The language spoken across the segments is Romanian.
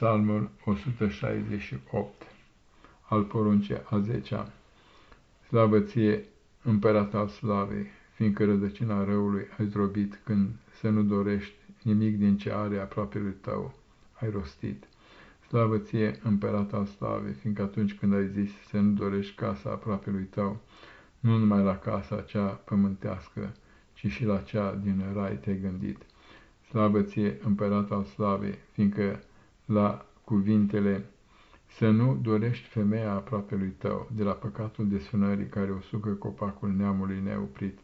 Psalmul 168 al poruncii a zecea. Slavă ție, împărat al slavei, fiindcă rădăcina răului ai zdrobit când să nu dorești nimic din ce are aproape lui tău, ai rostit. Slavă ție, împărat al slavei, fiindcă atunci când ai zis să nu dorești casa aproape lui tău, nu numai la casa cea pământească, ci și la cea din rai te-ai gândit. Slavă ție, împărat al slavei, fiindcă la cuvintele să nu dorești femeia aproape lui tău, de la păcatul desfânării care o sucă copacul neamului neoprit.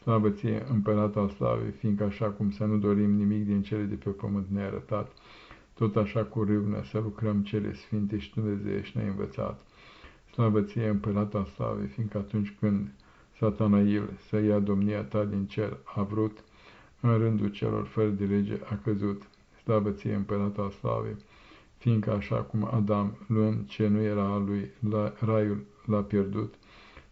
Slavă ție, împărat al slavei, fiindcă așa cum să nu dorim nimic din cele de pe pământ nearătat, tot așa cu râvnă să lucrăm cele sfinte și dumnezeiești ne-ai învățat. Slavă ție, împărat al slavei, fiindcă atunci când Satanail să ia domnia ta din cer a vrut, în rândul celor fără de lege a căzut slavă ție, împărat al slavei, fiindcă așa cum Adam, luând ce nu era al lui, la, raiul l-a pierdut,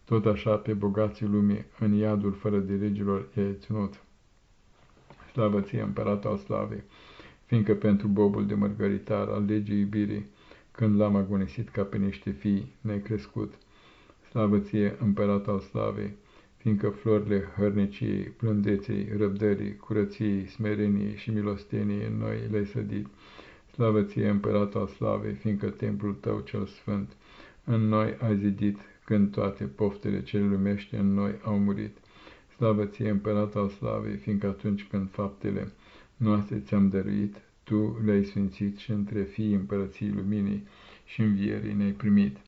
tot așa pe bogații lumii, în iadul fără de legilor, i-ai ținut. Slavă ție, împărat al slavei, fiindcă pentru bobul de mărgăritar al legii iubirii, când l-am agonisit ca pe niște fii, ne-ai crescut. Slavă ție, împărat al slavei, fiindcă florile hărniciei, plândeței, răbdării, curăției, smereniei și milosteniei în noi le-ai sădit. Slavă ție, împărat al slavei, fiindcă templul tău cel sfânt în noi ai zidit, când toate poftele cele lumești în noi au murit. Slavă ție, împărat al slavei, fiindcă atunci când faptele noastre ți-am dăruit, tu le-ai sfințit și între fii împărăției luminii și învierii ne-ai primit.